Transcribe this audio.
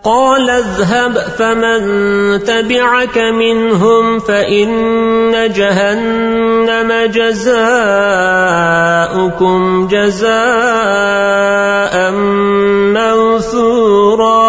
قال اذهب فمن تبعك منهم فإن جهنم جزاؤكم جزاء موثورا.